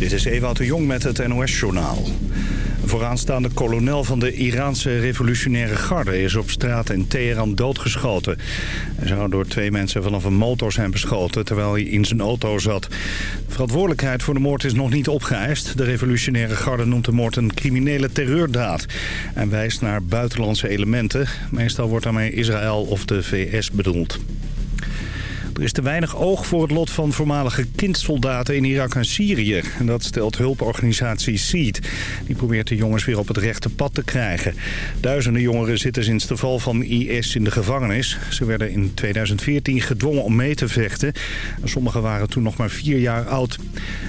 Dit is Ewout de Jong met het NOS-journaal. Een vooraanstaande kolonel van de Iraanse revolutionaire garde... is op straat in Teheran doodgeschoten. Hij zou door twee mensen vanaf een motor zijn beschoten... terwijl hij in zijn auto zat. De verantwoordelijkheid voor de moord is nog niet opgeëist. De revolutionaire garde noemt de moord een criminele terreurdaad... en wijst naar buitenlandse elementen. Meestal wordt daarmee Israël of de VS bedoeld. Er is te weinig oog voor het lot van voormalige kindsoldaten in Irak en Syrië. En dat stelt hulporganisatie SEED. Die probeert de jongens weer op het rechte pad te krijgen. Duizenden jongeren zitten sinds de val van IS in de gevangenis. Ze werden in 2014 gedwongen om mee te vechten. Sommigen waren toen nog maar vier jaar oud.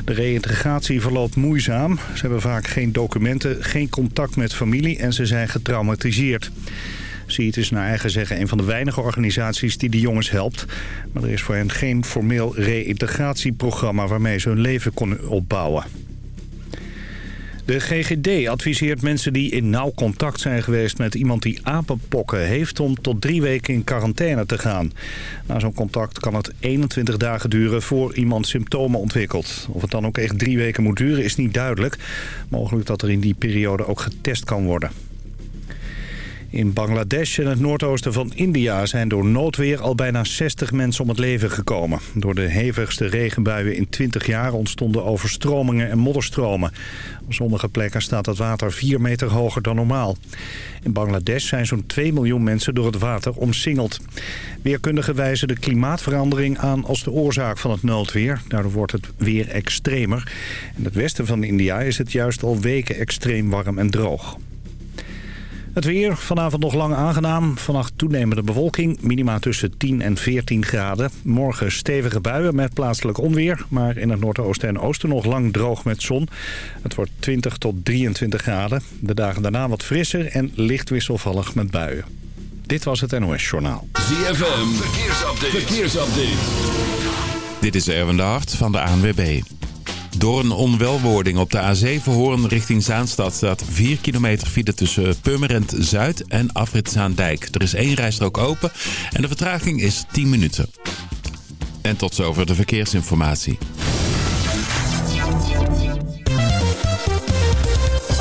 De reïntegratie verloopt moeizaam. Ze hebben vaak geen documenten, geen contact met familie en ze zijn getraumatiseerd. Het is naar eigen zeggen een van de weinige organisaties die de jongens helpt. Maar er is voor hen geen formeel reïntegratieprogramma waarmee ze hun leven kunnen opbouwen. De GGD adviseert mensen die in nauw contact zijn geweest met iemand die apenpokken heeft... om tot drie weken in quarantaine te gaan. Na zo'n contact kan het 21 dagen duren voor iemand symptomen ontwikkelt. Of het dan ook echt drie weken moet duren is niet duidelijk. Mogelijk dat er in die periode ook getest kan worden. In Bangladesh en het noordoosten van India zijn door noodweer al bijna 60 mensen om het leven gekomen. Door de hevigste regenbuien in 20 jaar ontstonden overstromingen en modderstromen. Op sommige plekken staat het water 4 meter hoger dan normaal. In Bangladesh zijn zo'n 2 miljoen mensen door het water omsingeld. Weerkundigen wijzen de klimaatverandering aan als de oorzaak van het noodweer. Daardoor wordt het weer extremer. In het westen van India is het juist al weken extreem warm en droog. Het weer, vanavond nog lang aangenaam. Vannacht toenemende bewolking, minima tussen 10 en 14 graden. Morgen stevige buien met plaatselijk onweer. Maar in het noordoosten en oosten nog lang droog met zon. Het wordt 20 tot 23 graden. De dagen daarna wat frisser en licht wisselvallig met buien. Dit was het NOS Journaal. ZFM, verkeersupdate. verkeersupdate. Dit is Erwin de Hart van de ANWB. Door een onwelwording op de A7 Hoorn richting Zaanstad staat 4 kilometer file tussen Purmerend Zuid en Afrit Zaandijk. Er is één rijstrook open en de vertraging is 10 minuten. En tot zover de verkeersinformatie.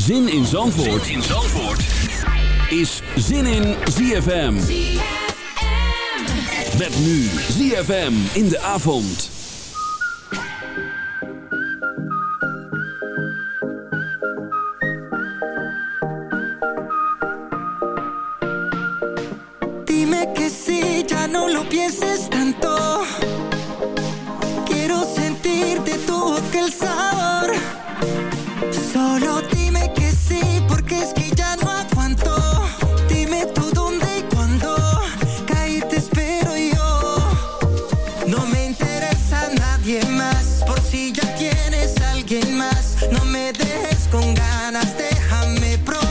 Zin in Zandvoort, zin in Zandvoort. is Zin in ZFM. ZFM. Met nu ZFM in de avond. no lo pienses tanto. Quiero sentirte tu aquel sabor. No me dejes con ganas de tune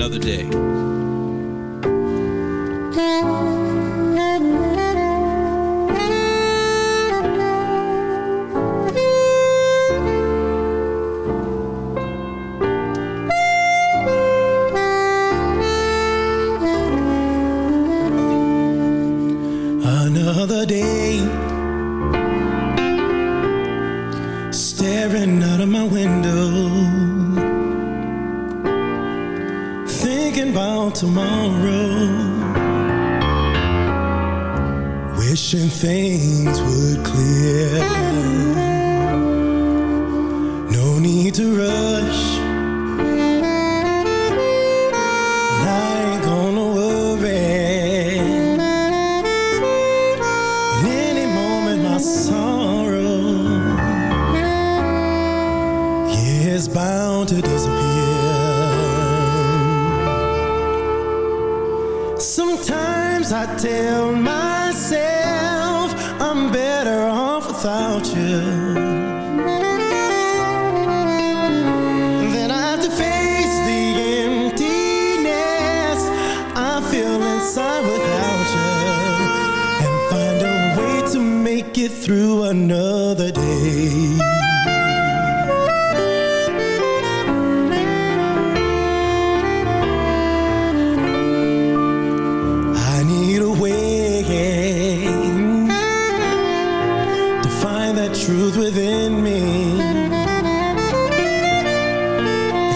another day.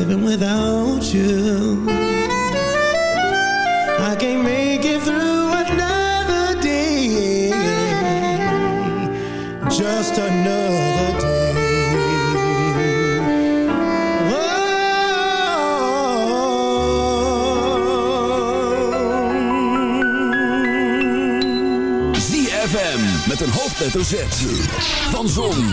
living without you. I can't make it through another day, just another day. Oh. ZFM met een hoofdletter Z van Zon,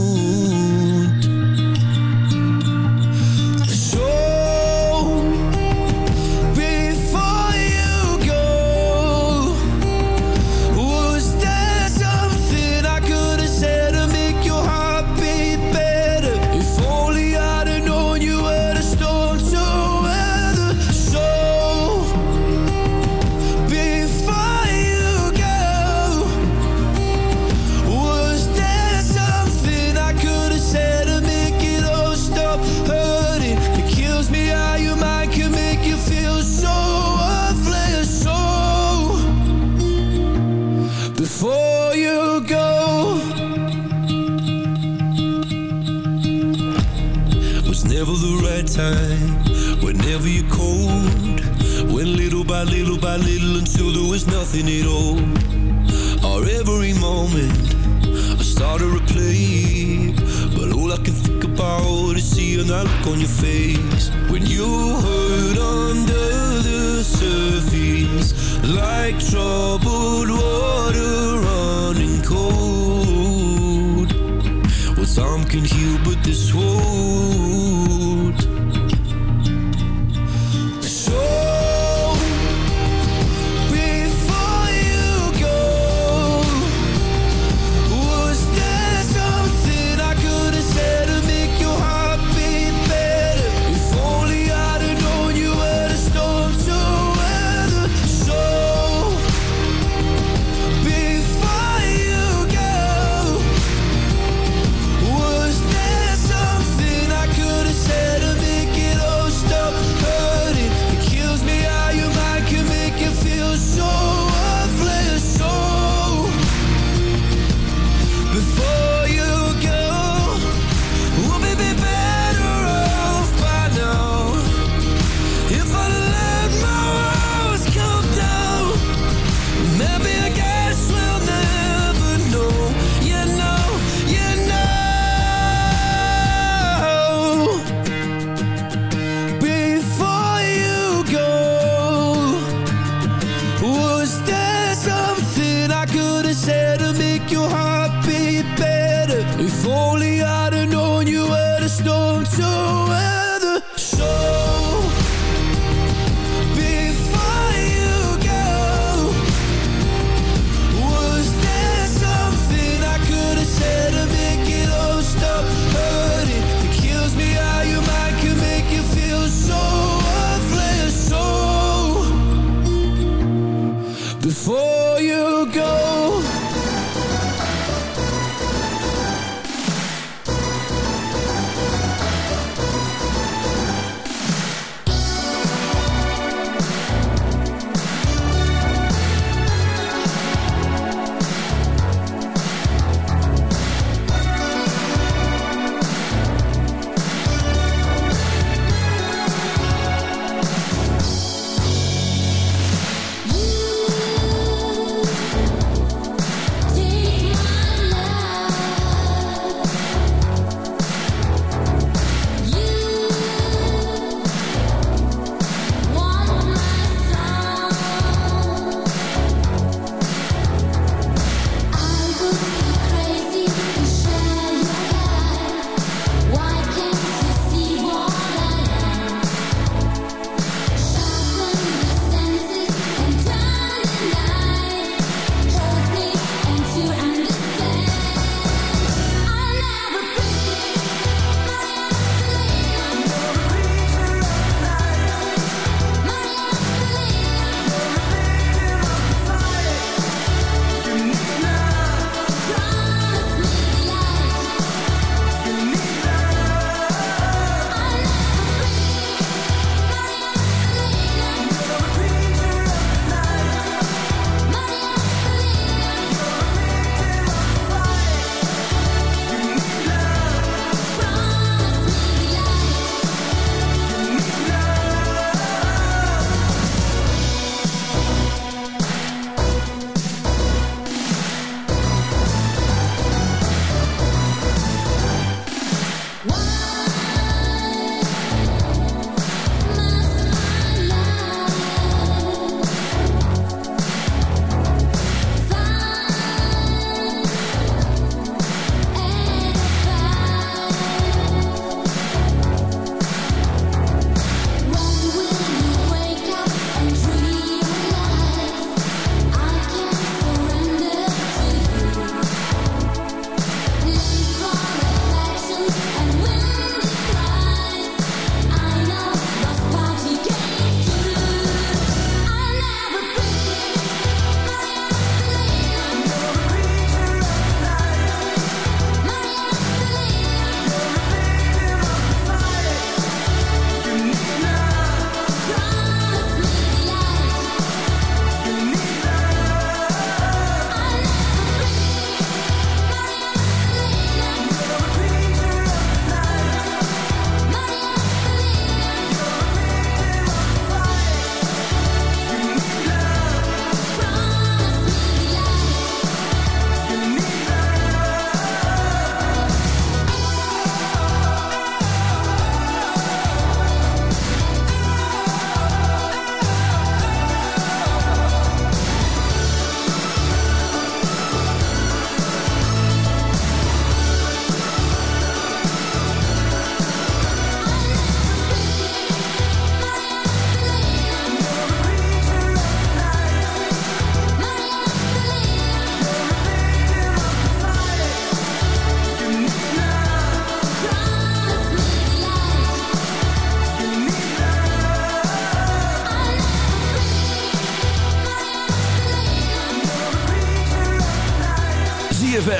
It's never the right time, whenever you're cold. When little by little by little until there was nothing at all. Our every moment, I start a play. But all I can think about is seeing that look on your face. When you hurt under the surface, like troubled water running cold. Some can heal, but this wound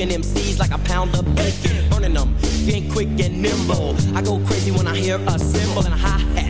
Cooking MCs like a pound of bacon, burning them. Being quick and nimble. I go crazy when I hear a cymbal and a hi hat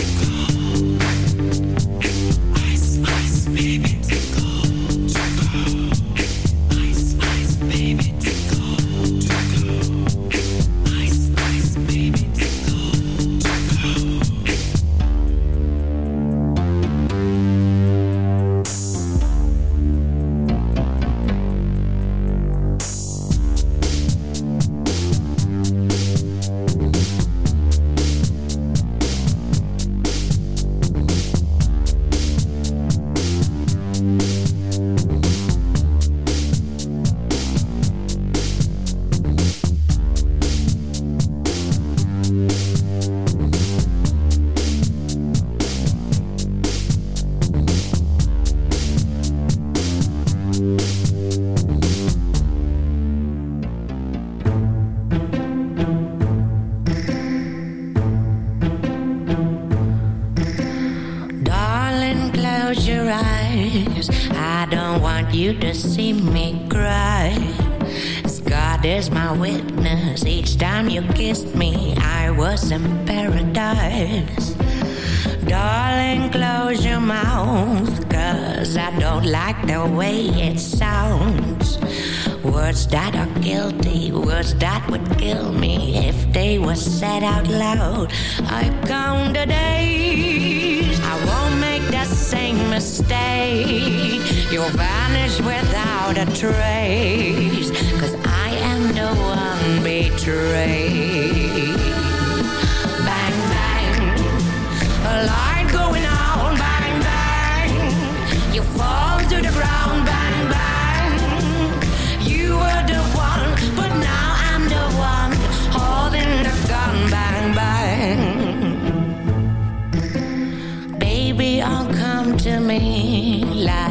without a trace, cause I am the one betrayed. Bang, bang, a light going on, bang, bang. You fall to the ground, bang, bang. You were the one, but now I'm the one holding the gun, bang, bang. Baby, oh, come to me like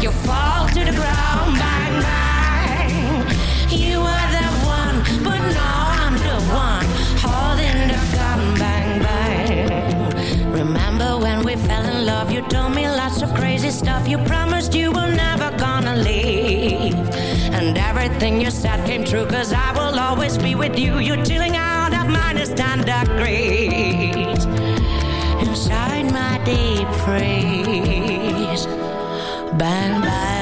You fall to the ground. Bang bang, you the one, but now I'm the one holding the gun. Bang bang. Remember when we fell in love? You told me lots of crazy stuff. You promised you were never gonna leave. And everything you said came true, cause I will always be with you. You're chilling out minus 10 degrees. Inside my deep freeze. bang bang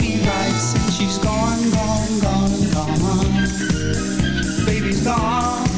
right she's gone, gone, gone, gone. Baby's gone.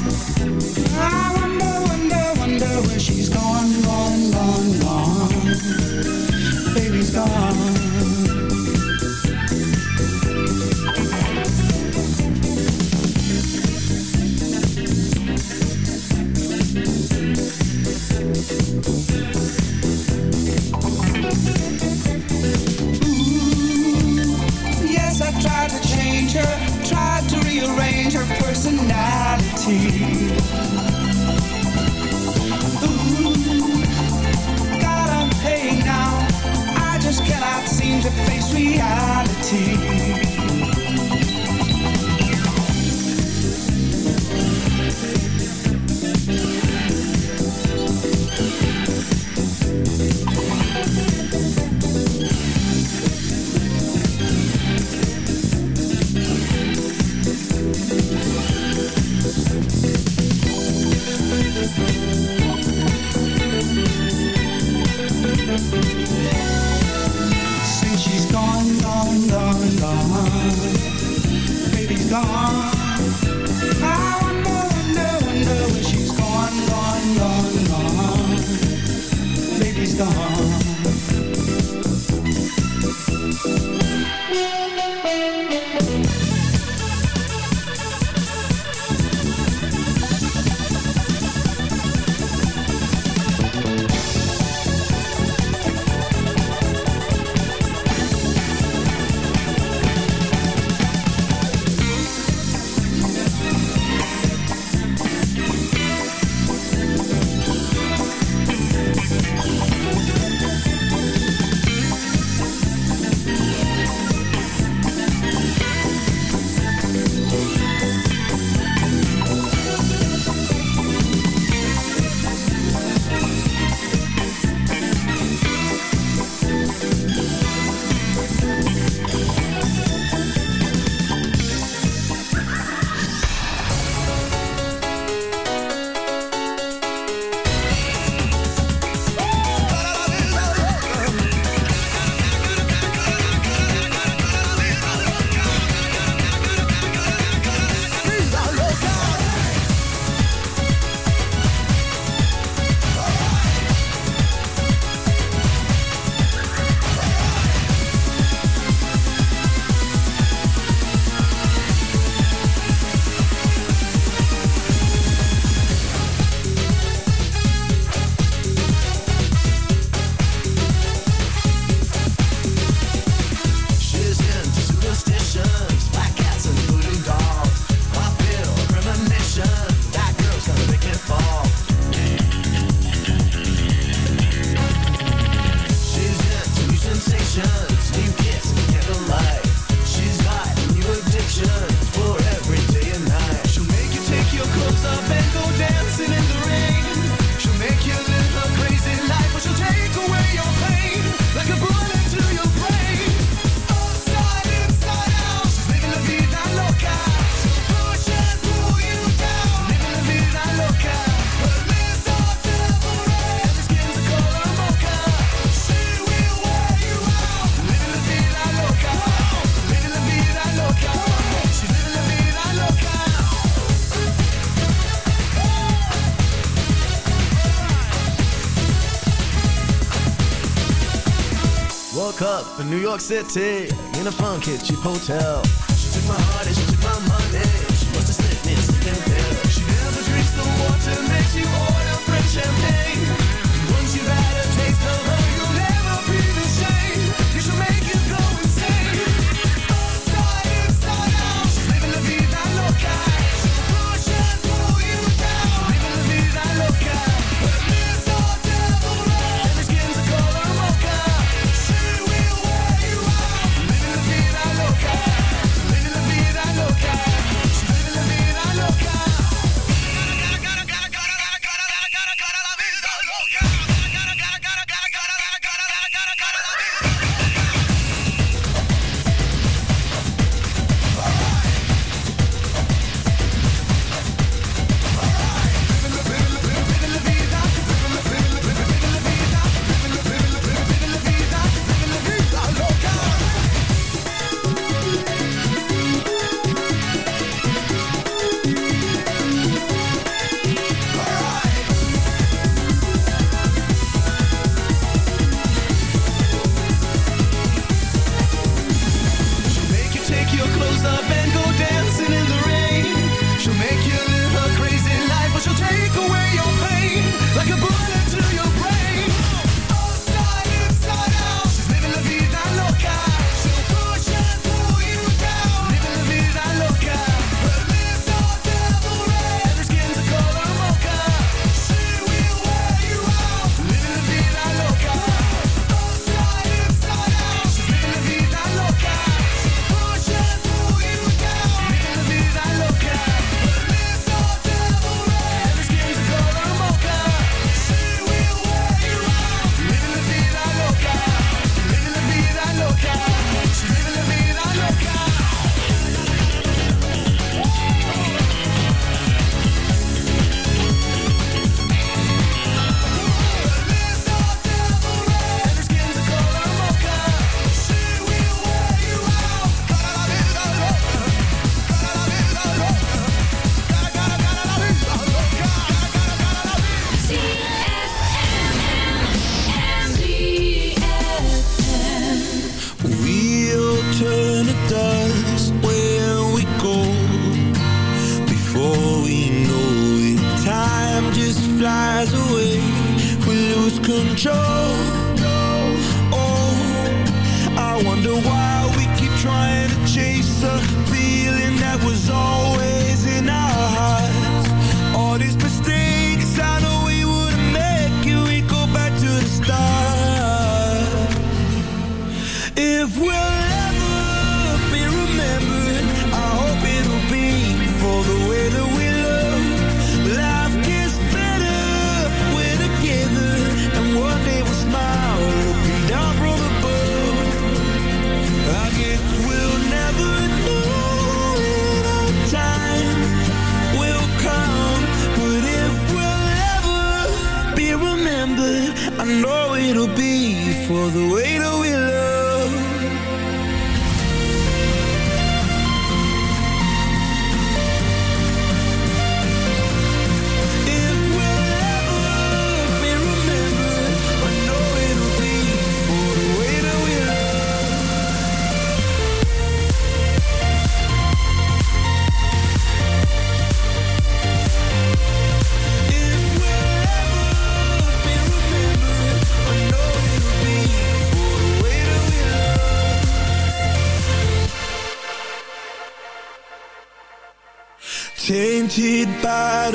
York City in a funky cheap hotel. She took my heart and she took my money. She must have sniffed me a sleeping pill. She never drinks the water, makes you order French champagne.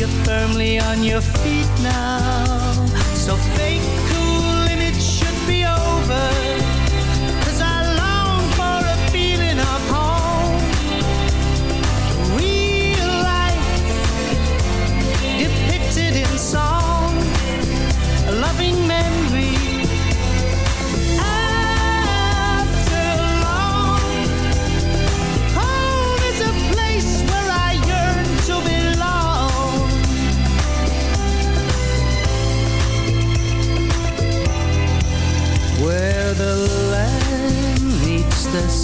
Keep firmly on your feet now. So fake cool image should be over.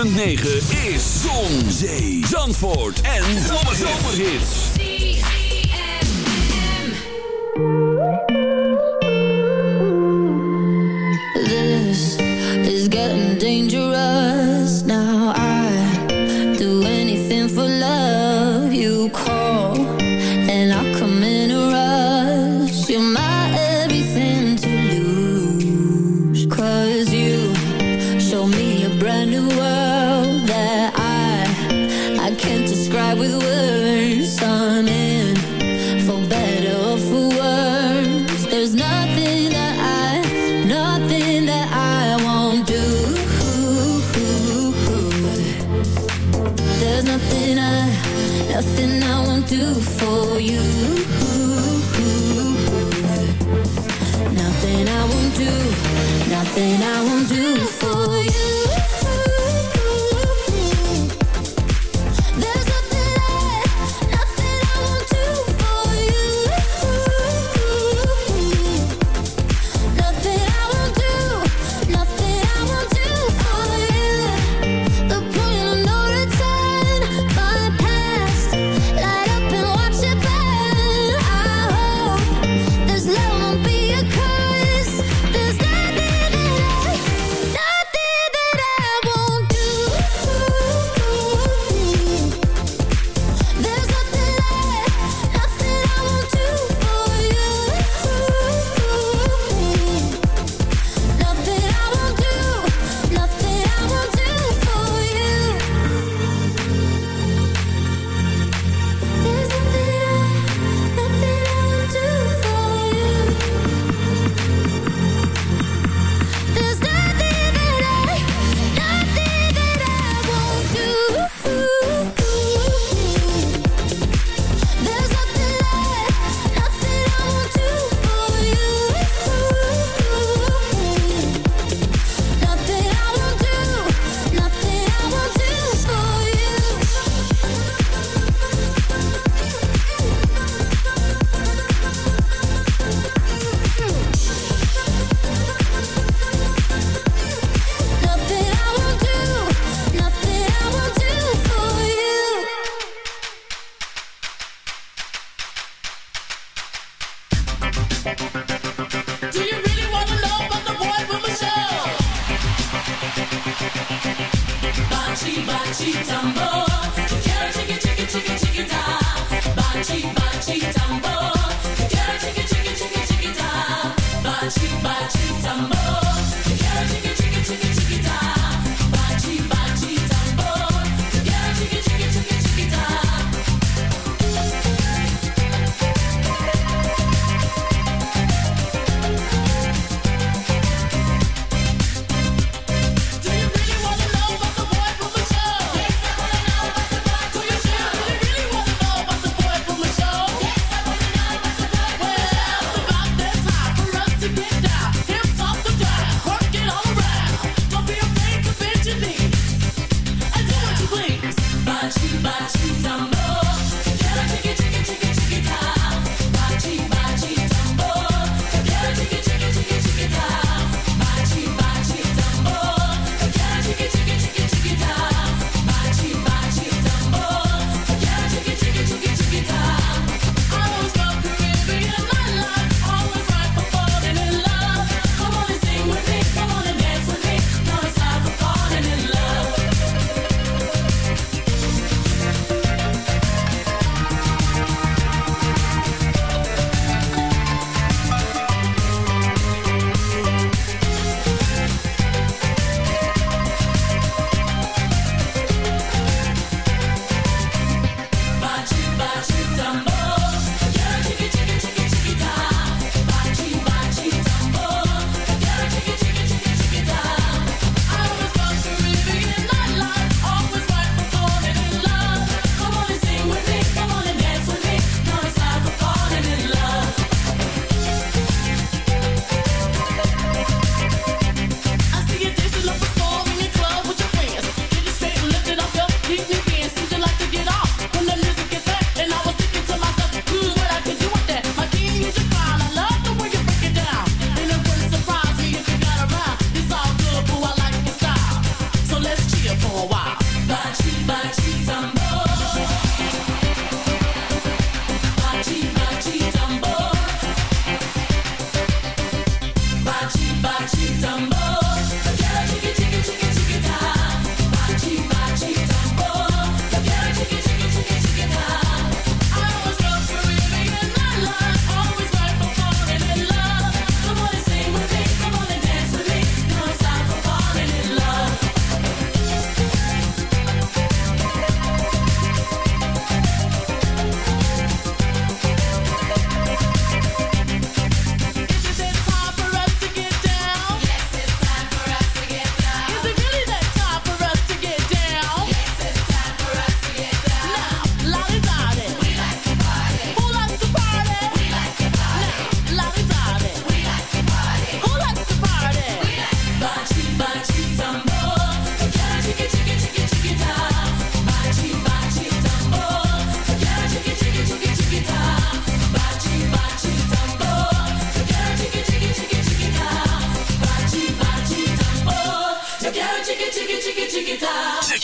106.9 is Zon, Zee, Zandvoort en Zomerhits. This is getting dangerous now. I do anything for love. You call and I come in a rush. You're my everything to lose. Cause you show me a brand new world with words.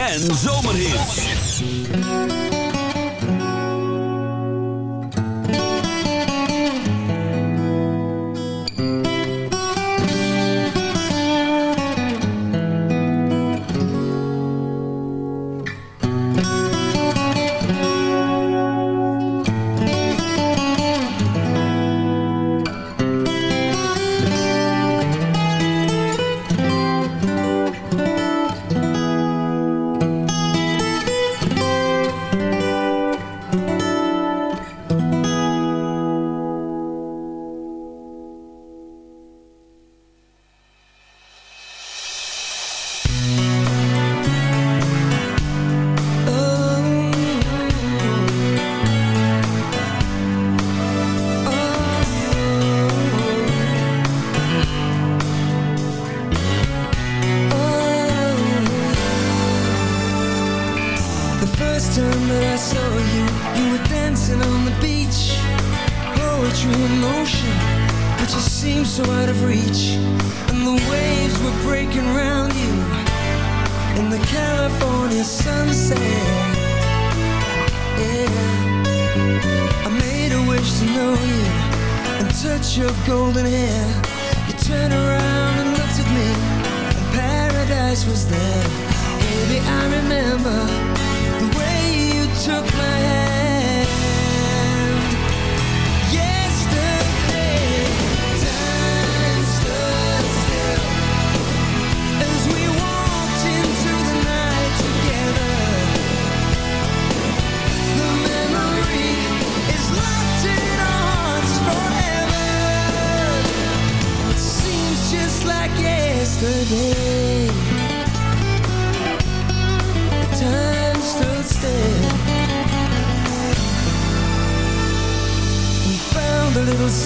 en zomerhit.